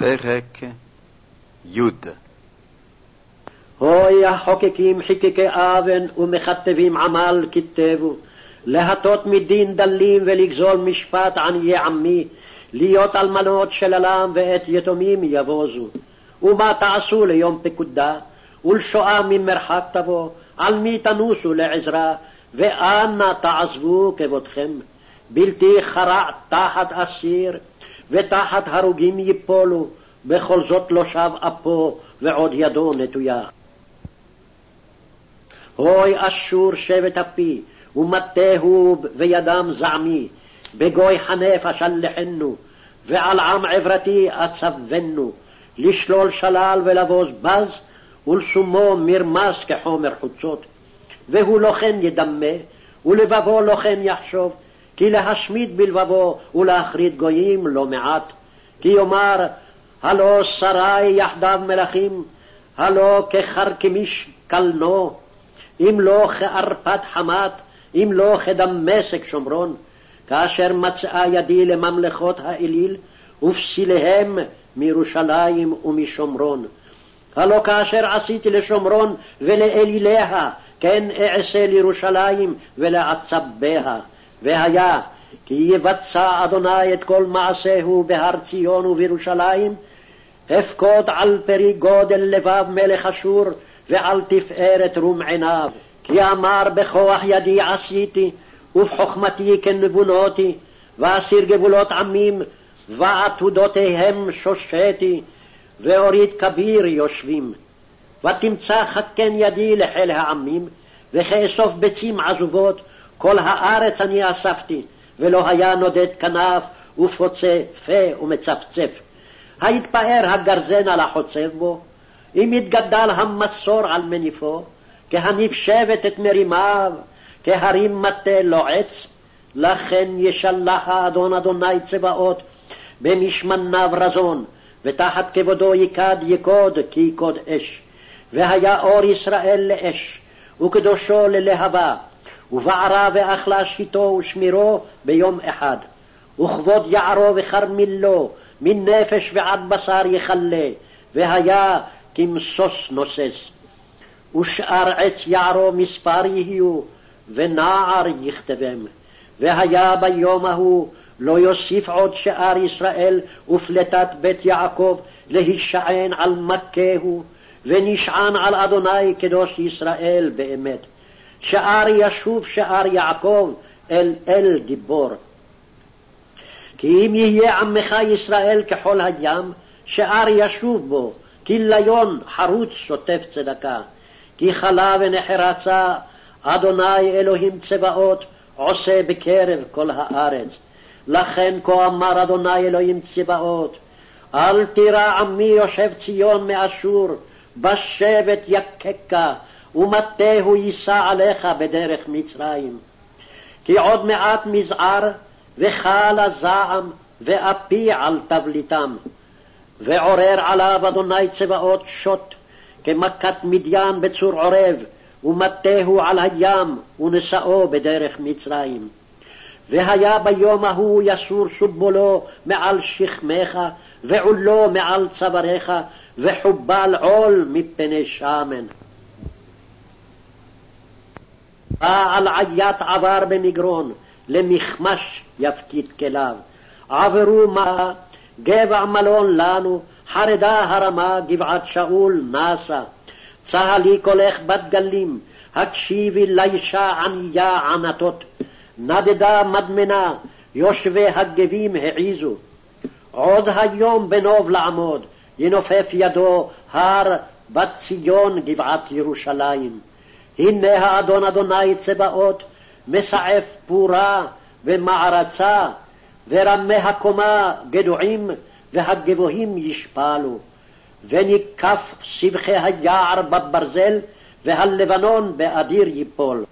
פרק י' הוי החוקקים חיקקי אבן ומכתבים עמל כתבו, להטות מדין דלים ולגזול משפט עניי עמי, להיות אלמנות של עולם ואת יתומים יבוזו. ומה תעשו ליום פקודה, ולשואה ממרחק תבוא, על מי תנוסו לעזרה, ואנה תעזבו כבודכם. בלתי חרע תחת אסיר, ותחת הרוגים ייפולו, בכל זאת לא שב אפו, ועוד ידו נטויה. הוי אשור שבט אפי, ומטהו וידם זעמי, בגוי חנף אשלחנו, ועל עם עברתי אצבנו, לשלול שלל ולבוז בז, ולשומו מרמס כחומר חוצות. והוא לא כן ידמה, ולבבו לא כן יחשוב, כי להשמיד בלבבו ולהחריד גויים לא מעט. כי יאמר, הלא שרי יחדיו מלכים, הלא כחרקמיש קלנו, אם לא כערפת חמת, אם לא כדמשק שומרון, כאשר מצאה ידי לממלכות האליל, ופסיליהם מירושלים ומשומרון. הלא כאשר עשיתי לשומרון ולאליליה, כן אעשה לירושלים ולעצביה. והיה כי יבצע אדוני את כל מעשהו בהר ציון ובירושלים, הפקוד על פרי גודל לבב מלך אשור, ועל תפארת רום עיניו. כי אמר בכוח ידי עשיתי, ובחוכמתי כנבונותי, ואסיר גבולות עמים, ועתודותיהם שושתי, ואוריד כביר יושבים. ותמצא חכן ידי לחיל העמים, וכאסוף ביצים עזובות, כל הארץ אני אספתי, ולא היה נודד כנף, ופוצה פה ומצפצף. היתפאר הגרזן על החוצב בו, אם יתגדל המסור על מניפו, כהניף שבט את מרימיו, כהרים מטה לועץ, לכן ישלח האדון אדוני צבאות, במשמניו רזון, ותחת כבודו יקד יקוד כי יקוד אש. והיה אור ישראל לאש, וקדושו ללהבה, ובערה ואכלה שיטו ושמירו ביום אחד. וכבוד יערו וכרמילו, מנפש ועד בשר יכלה, והיה כמסוס נוסס. ושאר עץ יערו מספר יהיו, ונער יכתבם. והיה ביום ההוא לא יוסיף עוד שאר ישראל ופלטת בית יעקב להישען על מכהו, ונשען על אדוני קדוש ישראל באמת. שאר ישוב שאר יעקב אל אל גיבור. כי אם יהיה עמך ישראל כחול הים, שאר ישוב בו, כליון חרוץ שוטף צדקה. כי חלה ונחרצה אדוני אלוהים צבאות, עושה בקרב כל הארץ. לכן כה אמר אדוני אלוהים צבאות, אל תירא עמי יושב ציון מאשור, בשבט יככה, ומטהו יישא עליך בדרך מצרים. כי עוד מעט מזער, וחל הזעם, ואפי על תבליתם. ועורר עליו אדוני צבאות שוט, כמכת מדיין בצור עורב, ומטהו על הים, ונשאו בדרך מצרים. והיה ביום ההוא יסור סובולו מעל שכמך, ועולו מעל צוואריך, וחובל עול מפני שמן. בעל עיית עבר במגרון, למכמש יפקיד כליו. עברו מה, גבע מלון לנו, חרדה הרמה, גבעת שאול נסה. צהלי קולך בת גלים, הקשיבי לאישה ענייה ענתות. נדדה מדמנה, יושבי הגבים העיזו. עוד היום בנוב לעמוד, ינופף ידו הר בת ציון גבעת ירושלים. הנה האדון אדוני צבאות, מסעף פורה ומערצה, ורמי הקומה גדועים, והגבוהים ישפלו. וניקף סבכי היער בברזל, והלבנון באדיר ייפול.